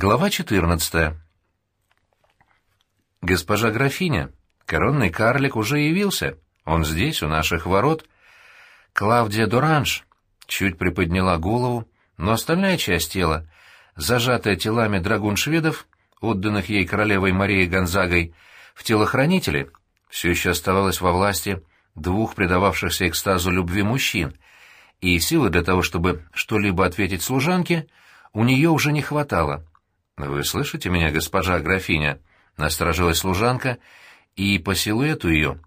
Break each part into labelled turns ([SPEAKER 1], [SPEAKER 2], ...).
[SPEAKER 1] Глава 14. Госпожа графиня, коронный карлик уже явился. Он здесь, у наших ворот. Клавдия Дуранж чуть приподняла голову, но остальная часть тела, зажатая телами драгун-шведов, отданных ей королевой Марией Гонзагой, в телохранители, все еще оставалась во власти двух предававшихся экстазу любви мужчин, и силы для того, чтобы что-либо ответить служанке, у нее уже не хватало. «Вы слышите меня, госпожа графиня?» — насторожилась служанка, и по силуэту ее,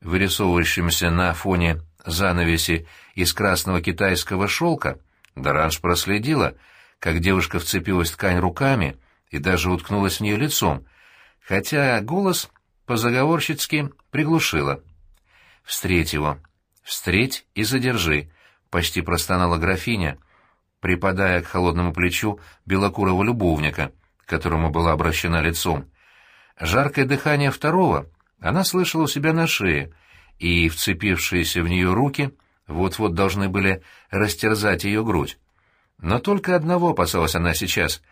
[SPEAKER 1] вырисовывающемуся на фоне занавеси из красного китайского шелка, Даранж проследила, как девушка вцепилась ткань руками и даже уткнулась в нее лицом, хотя голос по-заговорщицки приглушила. «Встреть его! Встреть и задержи!» — почти простонала графиня — припадая к холодному плечу белокурого любовника, к которому была обращена лицом. Жаркое дыхание второго она слышала у себя на шее, и вцепившиеся в нее руки вот-вот должны были растерзать ее грудь. Но только одного опасалась она сейчас,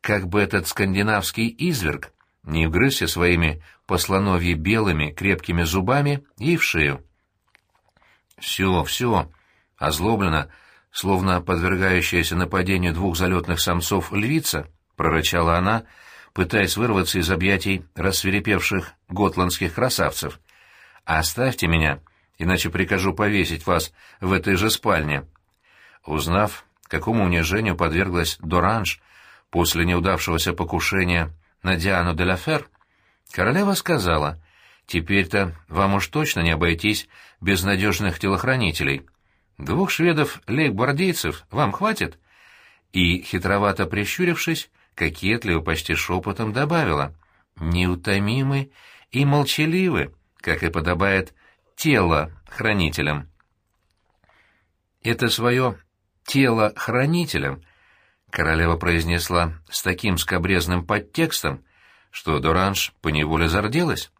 [SPEAKER 1] как бы этот скандинавский изверг не вгрызся своими послоновьи белыми крепкими зубами ей в шею. «Все, все!» Озлобленно, словно подвергающаяся нападению двух залетных самцов львица, прорычала она, пытаясь вырваться из объятий рассверепевших готландских красавцев. «Оставьте меня, иначе прикажу повесить вас в этой же спальне». Узнав, какому унижению подверглась Доранж после неудавшегося покушения на Диану де ла королева сказала, «Теперь-то вам уж точно не обойтись без надежных телохранителей». Двух шведов-лейк-гвардейцев вам хватит?» И, хитровато прищурившись, кокетливо, почти шепотом добавила. «Неутомимы и молчаливы, как и подобает тело хранителям». Это свое тело хранителям королева произнесла с таким скобрезным подтекстом, что Доранж поневоле зарделась.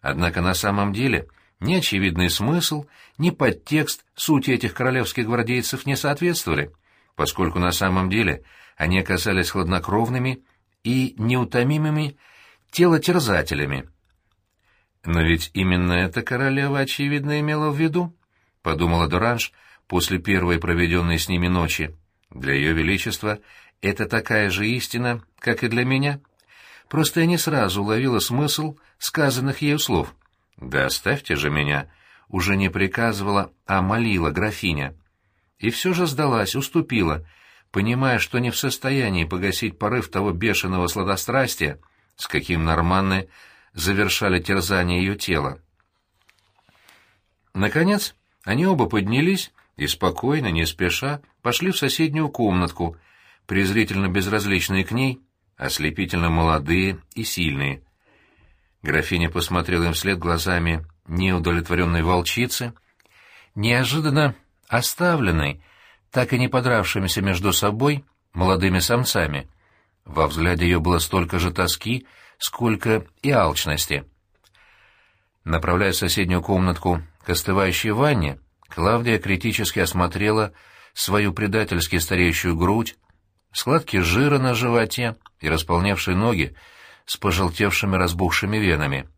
[SPEAKER 1] Однако на самом деле ни очевидный смысл, ни подтекст сути этих королевских гвардейцев не соответствовали, поскольку на самом деле они оказались хладнокровными и неутомимыми телотерзателями. Но ведь именно это королева, очевидно, имела в виду, — подумала Дуранж после первой проведенной с ними ночи. Для ее величества это такая же истина, как и для меня. Просто я не сразу уловила смысл сказанных ею слов — «Да оставьте же меня!» — уже не приказывала, а молила графиня. И все же сдалась, уступила, понимая, что не в состоянии погасить порыв того бешеного сладострастия, с каким норманны завершали терзание ее тела. Наконец, они оба поднялись и спокойно, не спеша, пошли в соседнюю комнатку, презрительно безразличные к ней, ослепительно молодые и сильные — Графиня посмотрела им вслед глазами неудовлетворенной волчицы, неожиданно оставленной, так и не подравшимися между собой молодыми самцами. Во взгляде ее было столько же тоски, сколько и алчности. Направляя соседнюю комнатку к остывающей ванне, Клавдия критически осмотрела свою предательски стареющую грудь, складки жира на животе и располневшие ноги, с пожелтевшими разбухшими венами.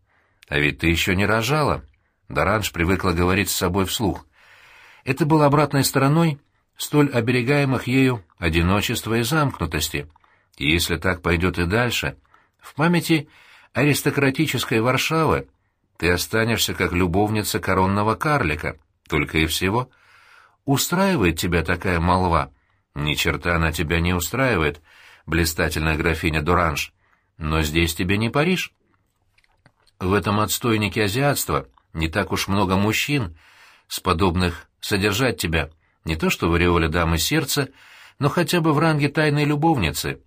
[SPEAKER 1] «А ведь ты еще не рожала!» Даранж привыкла говорить с собой вслух. Это было обратной стороной столь оберегаемых ею одиночества и замкнутости. И если так пойдет и дальше, в памяти аристократической Варшавы ты останешься как любовница коронного карлика, только и всего. Устраивает тебя такая молва? Ни черта она тебя не устраивает, блистательная графиня Дуранж. Но здесь тебе не Париж. В этом отстойнике азиатства не так уж много мужчин, сподобных содержать тебя, не то что в ореоле дамы сердца, но хотя бы в ранге тайной любовницы.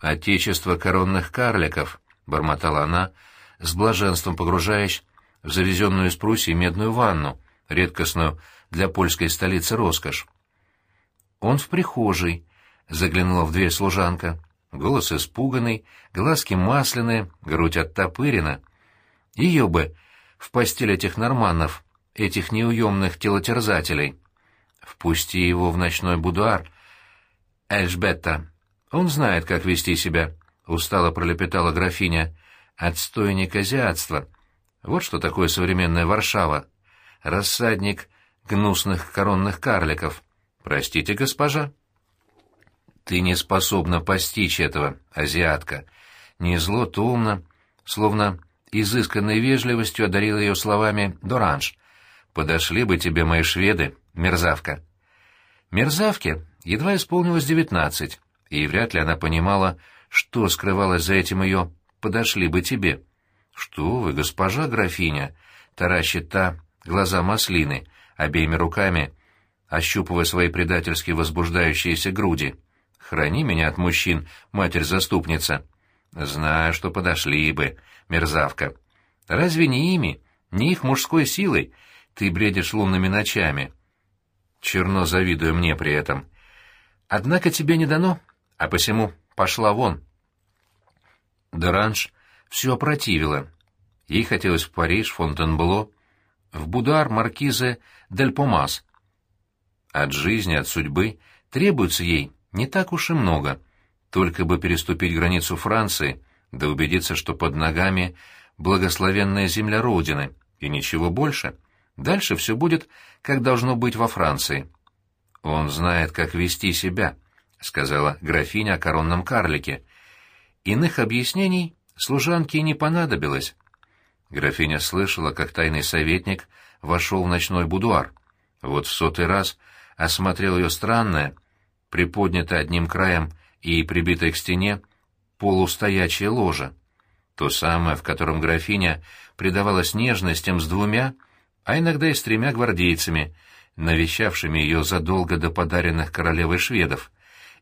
[SPEAKER 1] «Отечество коронных карликов», — бормотала она, с блаженством погружаясь в завезенную из Пруссии медную ванну, редкостную для польской столицы роскошь. «Он в прихожей», — заглянула в дверь служанка. Голос испуганный, глазки масляные, грудь оттопырена. Ее бы в постель этих норманнов, этих неуемных телотерзателей. Впусти его в ночной будуар. Эльжбетта. Он знает, как вести себя. — устало пролепетала графиня, — «отстойник азиатства. Вот что такое современная Варшава. Рассадник гнусных коронных карликов. Простите, госпожа». «Ты не способна постичь этого, азиатка. Не зло, то умно, словно изысканной вежливостью одарил ее словами «Доранж». «Подошли бы тебе мои шведы, мерзавка». Мерзавке едва исполнилось девятнадцать, и вряд ли она понимала, что скрывалось за этим ее «подошли бы тебе». «Что вы, госпожа графиня?» — таращит та глаза маслины, обеими руками, ощупывая свои предательски возбуждающиеся груди. «Храни меня от мужчин, матерь-заступница». «Знаю, что подошли бы, мерзавка. Разве не ими, не их мужской силой ты бредишь лунными ночами?» Черно завидуя мне при этом. «Однако тебе не дано, а посему пошла вон». Деранж все опротивила. Ей хотелось в Париж, Фонтенбло, в Будар маркизы Дель Помас. От жизни, от судьбы требуется ей не так уж и много — только бы переступить границу Франции, да убедиться, что под ногами благословенная земля Родины, и ничего больше. Дальше все будет, как должно быть во Франции. «Он знает, как вести себя», — сказала графиня о коронном карлике. Иных объяснений служанке не понадобилось. Графиня слышала, как тайный советник вошел в ночной будуар. Вот в сотый раз осмотрел ее странное, приподнятое одним краем и прибитой к стене полустоячее ложе, то самое, в котором графиня предавалась нежностям с двумя, а иногда и с тремя гвардейцами, навещавшими ее задолго до подаренных королевой шведов,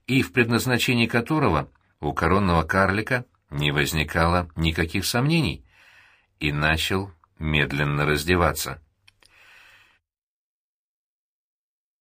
[SPEAKER 1] и в предназначении которого у коронного карлика не возникало никаких сомнений, и начал медленно раздеваться.